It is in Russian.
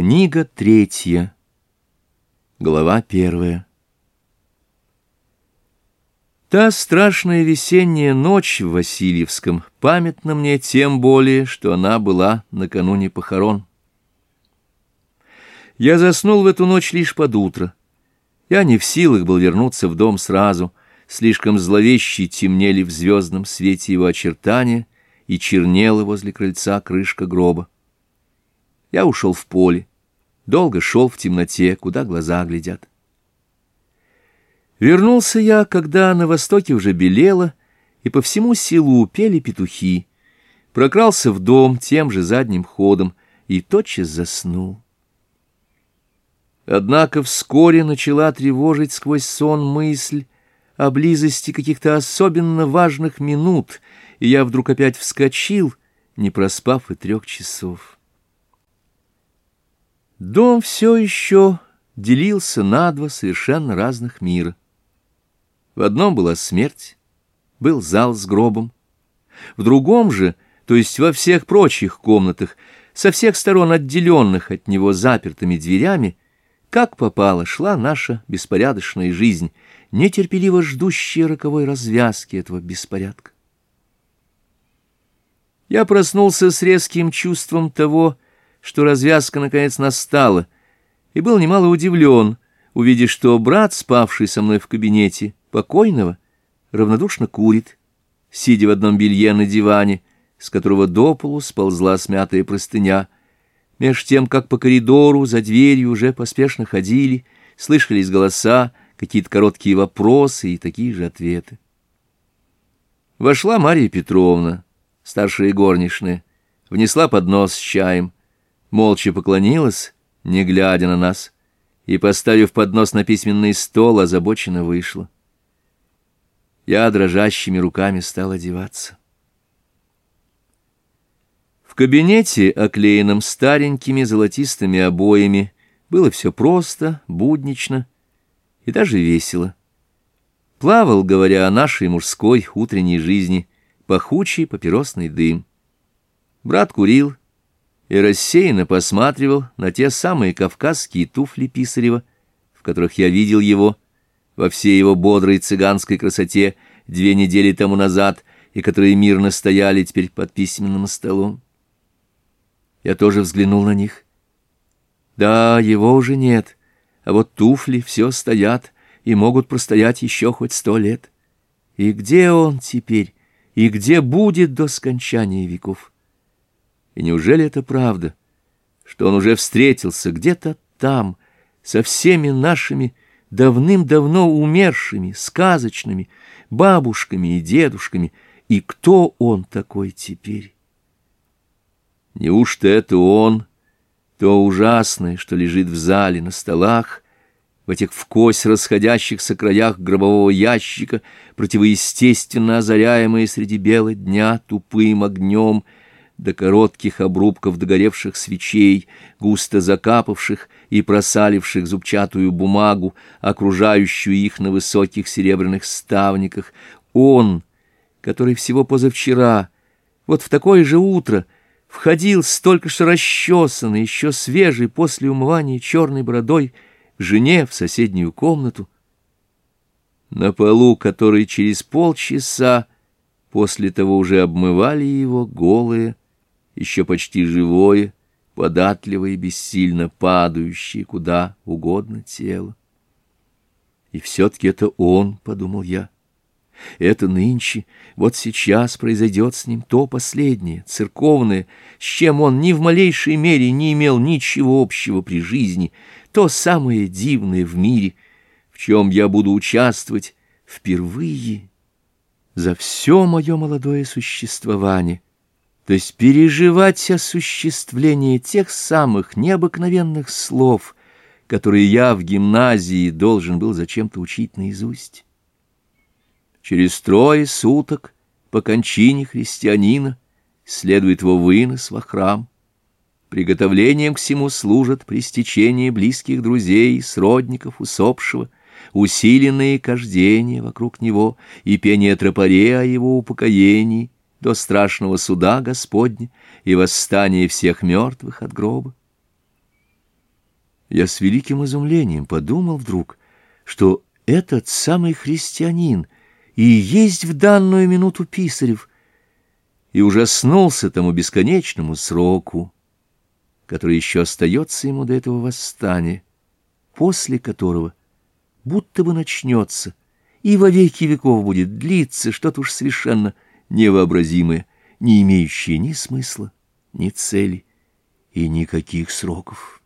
Книга третья. Глава первая. Та страшная весенняя ночь в Васильевском памятна мне тем более, что она была накануне похорон. Я заснул в эту ночь лишь под утро. Я не в силах был вернуться в дом сразу. Слишком зловеще темнели в звездном свете его очертания, и чернела возле крыльца крышка гроба. Я ушел в поле долго шел в темноте, куда глаза глядят. Вернулся я, когда на востоке уже белело, и по всему селу пели петухи. Прокрался в дом тем же задним ходом и тотчас заснул. Однако вскоре начала тревожить сквозь сон мысль о близости каких-то особенно важных минут, и я вдруг опять вскочил, не проспав и трех часов. Дом все еще делился на два совершенно разных мира. В одном была смерть, был зал с гробом. В другом же, то есть во всех прочих комнатах, со всех сторон отделенных от него запертыми дверями, как попало, шла наша беспорядочная жизнь, нетерпеливо ждущая роковой развязки этого беспорядка. Я проснулся с резким чувством того, что что развязка наконец настала, и был немало удивлен, увидев, что брат, спавший со мной в кабинете, покойного, равнодушно курит, сидя в одном белье на диване, с которого до полу сползла смятая простыня. Меж тем, как по коридору за дверью уже поспешно ходили, слышались голоса, какие-то короткие вопросы и такие же ответы. Вошла Мария Петровна, старшая горничная, внесла поднос с чаем — молча поклонилась, не глядя на нас, и, поставив поднос на письменный стол, озабоченно вышла. Я дрожащими руками стал одеваться. В кабинете, оклеенном старенькими золотистыми обоями, было все просто, буднично и даже весело. Плавал, говоря о нашей мужской утренней жизни, пахучий папиросный дым. Брат курил, и рассеянно посматривал на те самые кавказские туфли Писарева, в которых я видел его во всей его бодрой цыганской красоте две недели тому назад и которые мирно стояли теперь под письменным столом. Я тоже взглянул на них. Да, его уже нет, а вот туфли все стоят и могут простоять еще хоть сто лет. И где он теперь, и где будет до скончания веков? И неужели это правда, что он уже встретился где-то там, со всеми нашими давным-давно умершими, сказочными бабушками и дедушками, и кто он такой теперь? Неужто это он, то ужасное, что лежит в зале на столах, в этих вкось расходящихся краях гробового ящика, противоестественно озаряемые среди бела дня тупым огнем — до коротких обрубков догоревших свечей, густо закапавших и просаливших зубчатую бумагу, окружающую их на высоких серебряных ставниках. Он, который всего позавчера, вот в такое же утро, входил столько только что расчесанной, еще свежий после умывания черной бородой, к жене в соседнюю комнату, на полу который через полчаса после того уже обмывали его голые, еще почти живое, податливое и бессильно падающее куда угодно тело. И все-таки это он, — подумал я. Это нынче, вот сейчас произойдет с ним то последнее, церковное, с чем он ни в малейшей мере не имел ничего общего при жизни, то самое дивное в мире, в чем я буду участвовать впервые за все мое молодое существование — то есть переживать осуществление тех самых необыкновенных слов, которые я в гимназии должен был зачем-то учить наизусть. Через трое суток по кончине христианина следует его вынос во храм. Приготовлением к всему служат при стечении близких друзей и сродников усопшего, усиленные кождения вокруг него и пение тропарей о его упокоении — до страшного суда Господня и восстания всех мертвых от гроба. Я с великим изумлением подумал вдруг, что этот самый христианин и есть в данную минуту Писарев, и ужаснулся тому бесконечному сроку, который еще остается ему до этого восстания, после которого будто бы начнется и во веки веков будет длиться что-то уж совершенно невозможное невообразимое, не имеющее ни смысла, ни цели и никаких сроков.